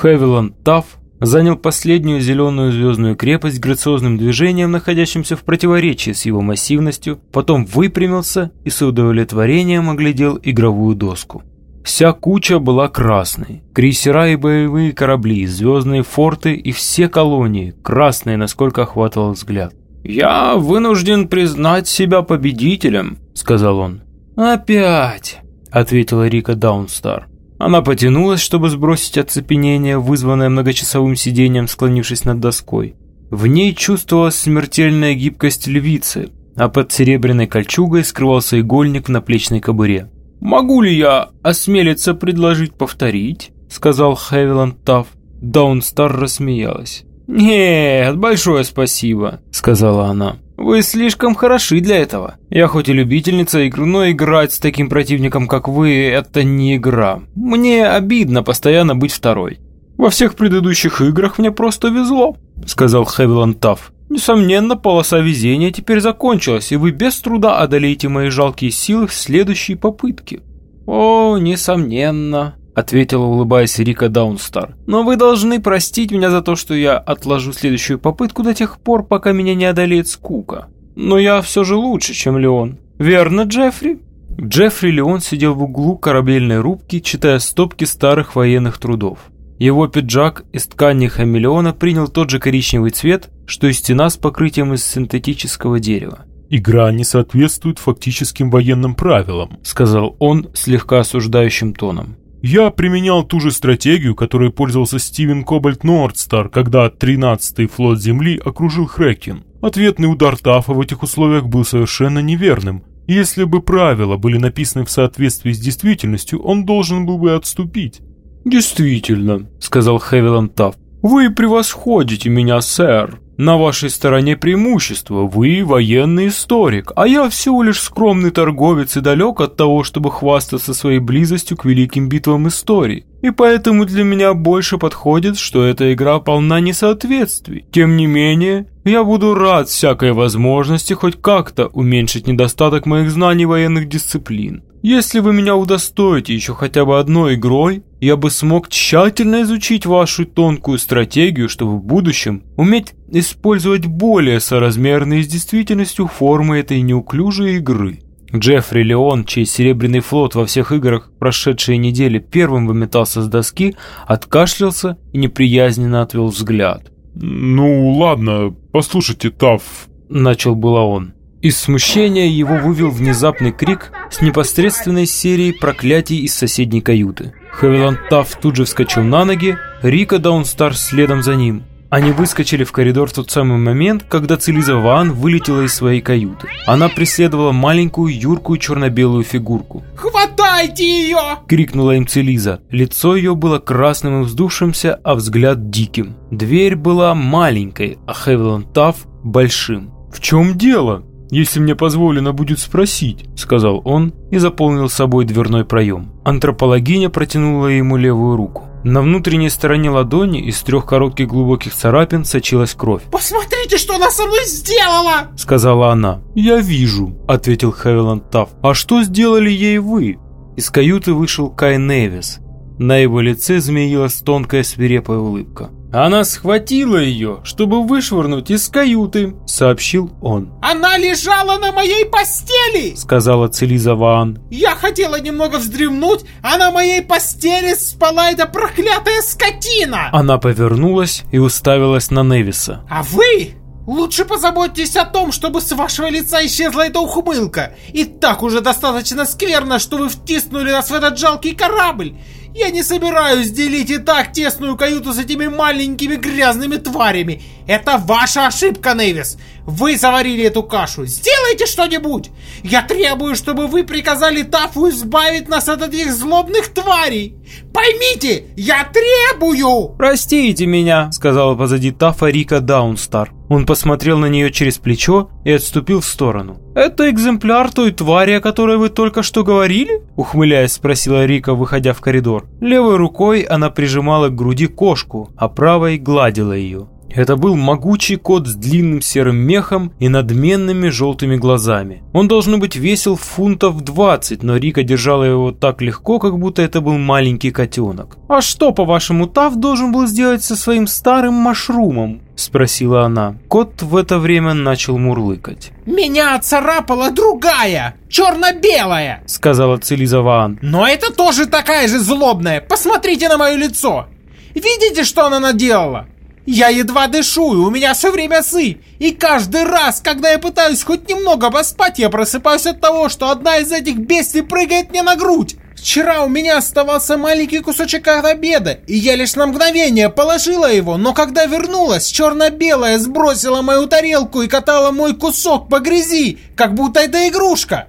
Хевиланд Тафф занял последнюю зеленую звездную крепость грациозным движением, находящимся в противоречии с его массивностью, потом выпрямился и с удовлетворением оглядел игровую доску. Вся куча была красной. Крейсера и боевые корабли, звездные форты и все колонии, красные, насколько охватывал взгляд. «Я вынужден признать себя победителем», — сказал он. «Опять», — ответила Рика Даунстар. Она потянулась, чтобы сбросить оцепенение, вызванное многочасовым сидением, склонившись над доской. В ней чувствовалась смертельная гибкость львицы, а под серебряной кольчугой скрывался игольник в наплечной кобуре. «Могу ли я осмелиться предложить повторить?» — сказал Хевиланд Тафф. Даунстар рассмеялась. «Нет, большое спасибо», — сказала она. «Вы слишком хороши для этого. Я хоть и любительница игр, но играть с таким противником, как вы, это не игра. Мне обидно постоянно быть второй. Во всех предыдущих играх мне просто везло», — сказал Хевиланд Тафф. «Несомненно, полоса везения теперь закончилась, и вы без труда одолеете мои жалкие силы в следующей попытке». «О, несомненно», — ответила, улыбаясь Рика Даунстар. «Но вы должны простить меня за то, что я отложу следующую попытку до тех пор, пока меня не одолеет скука. Но я все же лучше, чем Леон. Верно, Джеффри?» Джеффри Леон сидел в углу корабельной рубки, читая стопки старых военных трудов. Его пиджак из ткани хамелеона принял тот же коричневый цвет, что и стена с покрытием из синтетического дерева. «Игра не соответствует фактическим военным правилам», — сказал он слегка осуждающим тоном. Я применял ту же стратегию, которой пользовался Стивен Кобальт Нордстар, когда 13-й флот Земли окружил Хрекен. Ответный удар Тафа в этих условиях был совершенно неверным. Если бы правила были написаны в соответствии с действительностью, он должен был бы отступить. «Действительно», — сказал Хевиланд Тафф, — «вы превосходите меня, сэр. На вашей стороне преимущество, вы военный историк, а я всего лишь скромный торговец и далек от того, чтобы хвастаться своей близостью к великим битвам истории. И поэтому для меня больше подходит, что эта игра полна несоответствий. Тем не менее, я буду рад всякой возможности хоть как-то уменьшить недостаток моих знаний военных дисциплин. Если вы меня удостоите еще хотя бы одной игрой, я бы смог тщательно изучить вашу тонкую стратегию, чтобы в будущем уметь использовать более соразмерные с действительностью формы этой неуклюжей игры. Джеффри Леон, чей серебряный флот во всех играх прошедшие недели первым выметался с доски, откашлялся и неприязненно отвел взгляд. «Ну ладно, послушайте, Тафф», — начал было он. Из смущения его вывел внезапный крик с непосредственной серией проклятий из соседней каюты. Хевиланд Тафф тут же вскочил на ноги, Рика Даунстар следом за ним. Они выскочили в коридор в тот самый момент, когда Целиза Ван вылетела из своей каюты. Она преследовала маленькую, юркую черно-белую фигурку. «Хватайте ее!» — крикнула им Целиза. Лицо ее было красным и вздувшимся, а взгляд диким. Дверь была маленькой, а Хевиланд Тафф — большим. «В чем дело?» «Если мне позволено будет спросить», — сказал он и заполнил собой дверной проем. Антропологиня протянула ему левую руку. На внутренней стороне ладони из трех коротких глубоких царапин сочилась кровь. «Посмотрите, что она со мной сделала!» — сказала она. «Я вижу», — ответил Хевиланд Тафф. «А что сделали ей вы?» Из каюты вышел Кай Невис. На его лице змеилась тонкая свирепая улыбка. «Она схватила ее, чтобы вышвырнуть из каюты», — сообщил он. «Она лежала на моей постели!» — сказала Целиза Ваан. «Я хотела немного вздремнуть, а на моей постели спала эта проклятая скотина!» Она повернулась и уставилась на Невиса. «А вы Лучше позаботьтесь о том, чтобы с вашего лица исчезла эта ухмылка. И так уже достаточно скверно, что вы втиснули нас в этот жалкий корабль. Я не собираюсь делить и так тесную каюту с этими маленькими грязными тварями. Это ваша ошибка, Невис. Вы заварили эту кашу. Сделайте что-нибудь. Я требую, чтобы вы приказали Тафу избавить нас от этих злобных тварей. Поймите, я требую. Простите меня, сказала позади Тафа Рика Даунстар. Он посмотрел на нее через плечо и отступил в сторону. «Это экземпляр той твари, о которой вы только что говорили?» Ухмыляясь, спросила Рика, выходя в коридор. Левой рукой она прижимала к груди кошку, а правой гладила ее. Это был могучий кот с длинным серым мехом и надменными желтыми глазами. Он, должно быть, весил фунтов 20, но Рика держала его так легко, как будто это был маленький котенок. «А что, по-вашему, Тав должен был сделать со своим старым машрумом?» – спросила она. Кот в это время начал мурлыкать. «Меня царапала другая, черно-белая!» – сказала Целиза Ваан. «Но это тоже такая же злобная! Посмотрите на мое лицо! Видите, что она наделала? Я едва дышу, и у меня все время сы. И каждый раз, когда я пытаюсь хоть немного поспать, я просыпаюсь от того, что одна из этих бестий прыгает мне на грудь. Вчера у меня оставался маленький кусочек от обеда, и я лишь на мгновение положила его, но когда вернулась, черно-белая сбросила мою тарелку и катала мой кусок по грязи, как будто это игрушка.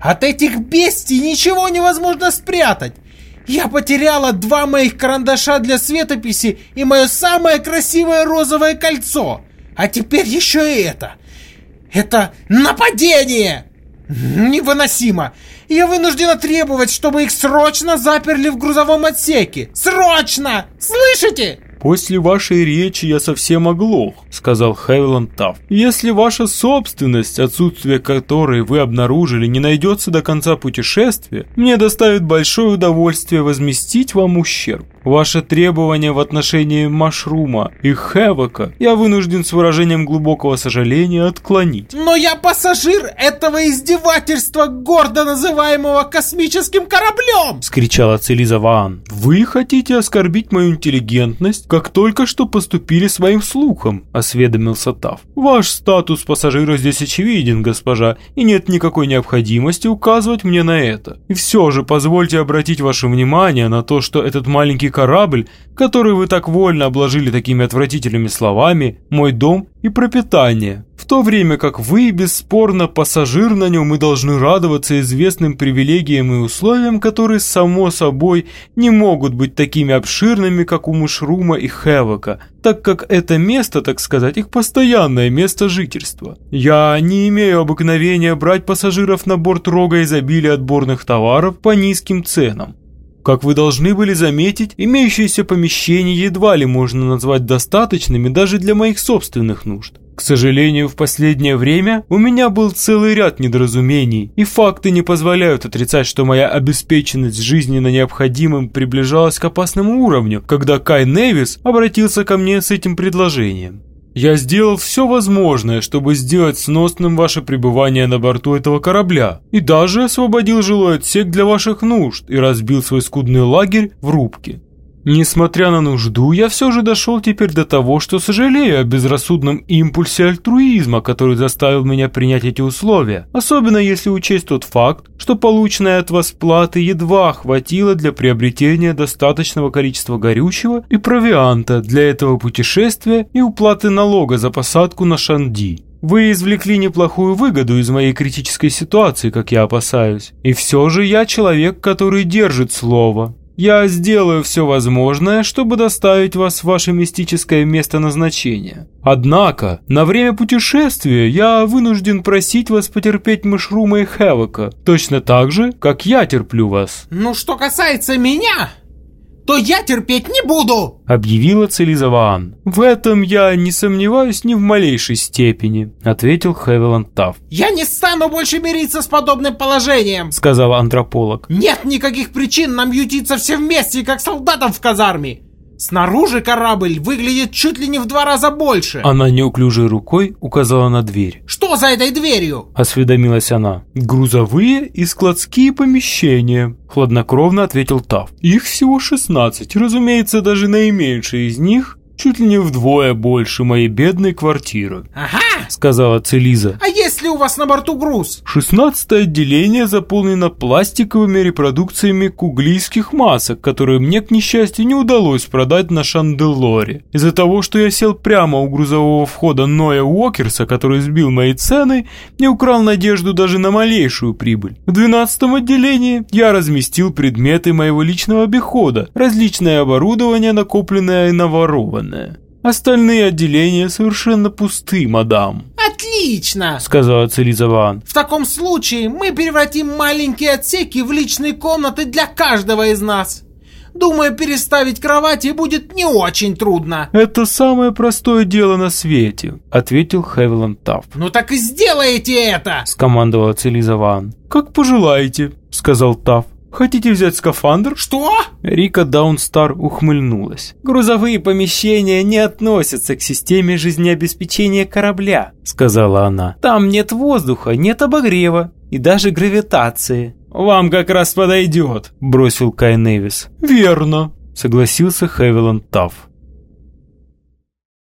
От этих бестий ничего невозможно спрятать. Я потеряла два моих карандаша для светописи и мое самое красивое розовое кольцо. А теперь еще и это. Это нападение! Невыносимо! Я вынуждена требовать, чтобы их срочно заперли в грузовом отсеке. Срочно! Слышите? «После вашей речи я совсем оглох», — сказал Хевиланд Тафф. «Если ваша собственность, отсутствие которой вы обнаружили, не найдется до конца путешествия, мне доставит большое удовольствие возместить вам ущерб. Ваше требование в отношении Машрума и Хевока я вынужден с выражением глубокого сожаления отклонить. Но я пассажир этого издевательства, гордо называемого космическим кораблем! Скричала Целиза Ваан. Вы хотите оскорбить мою интеллигентность, как только что поступили своим слухом, осведомился Тав. Ваш статус пассажира здесь очевиден, госпожа, и нет никакой необходимости указывать мне на это. И все же позвольте обратить ваше внимание на то, что этот маленький корабль, который вы так вольно обложили такими отвратительными словами, мой дом и пропитание, в то время как вы, бесспорно, пассажир на нем и должны радоваться известным привилегиям и условиям, которые, само собой, не могут быть такими обширными, как у Мушрума и Хевока, так как это место, так сказать, их постоянное место жительства. Я не имею обыкновения брать пассажиров на борт рога изобилия отборных товаров по низким ценам. Как вы должны были заметить, имеющиеся помещения едва ли можно назвать достаточными даже для моих собственных нужд. К сожалению, в последнее время у меня был целый ряд недоразумений, и факты не позволяют отрицать, что моя обеспеченность жизненно необходимым приближалась к опасному уровню, когда Кай Невис обратился ко мне с этим предложением. Я сделал все возможное, чтобы сделать сносным ваше пребывание на борту этого корабля, и даже освободил жилой отсек для ваших нужд и разбил свой скудный лагерь в рубке. Несмотря на нужду, я все же дошел теперь до того, что сожалею о безрассудном импульсе альтруизма, который заставил меня принять эти условия, особенно если учесть тот факт, что полученная от вас платы едва хватило для приобретения достаточного количества горючего и провианта для этого путешествия и уплаты налога за посадку на Шанди. Вы извлекли неплохую выгоду из моей критической ситуации, как я опасаюсь. И все же я человек, который держит слово. Я сделаю все возможное, чтобы доставить вас в ваше мистическое место назначения. Однако, на время путешествия я вынужден просить вас потерпеть Мышрума и Хевока, точно так же, как я терплю вас». «Ну, что касается меня, то я терпеть не буду!» Объявила Целизаваан. «В этом я не сомневаюсь ни в малейшей степени», ответил Хевиланд Тафф. «Я не стану больше мириться с подобным положением!» Сказал антрополог. «Нет никаких причин нам ютиться все вместе, как солдатам в казарме! Снаружи корабль выглядит чуть ли не в два раза больше. Она неуклюжей рукой указала на дверь. Что за этой дверью? Осведомилась она. Грузовые и складские помещения, хладнокровно ответил Тав. Их всего 16, разумеется, даже наименьшие из них чуть ли не вдвое больше моей бедной квартиры. Ага, сказала Целиза. А есть ли у вас на борту груз? Шестнадцатое отделение заполнено пластиковыми репродукциями куглийских масок, которые мне, к несчастью, не удалось продать на Шанделоре. Из-за того, что я сел прямо у грузового входа Ноя Уокерса, который сбил мои цены, не украл надежду даже на малейшую прибыль. В двенадцатом отделении я разместил предметы моего личного обихода, различное оборудование, накопленное и наворованное. Остальные отделения совершенно пусты, мадам. Отлично! Сказала Цилизаван. В таком случае мы превратим маленькие отсеки в личные комнаты для каждого из нас. Думаю, переставить кровати будет не очень трудно. «Это самое простое дело на свете», — ответил Хевиланд Тафф. Ну так и сделайте это! Скомандовала Целизаван. «Как пожелаете», — сказал Тафф. «Хотите взять скафандр?» Что? Рика Даунстар ухмыльнулась. «Грузовые помещения не относятся к системе жизнеобеспечения корабля», — сказала она. «Там нет воздуха, нет обогрева и даже гравитации». «Вам как раз подойдет», — бросил Кай Невис. «Верно», — согласился Хевиланд Тафф.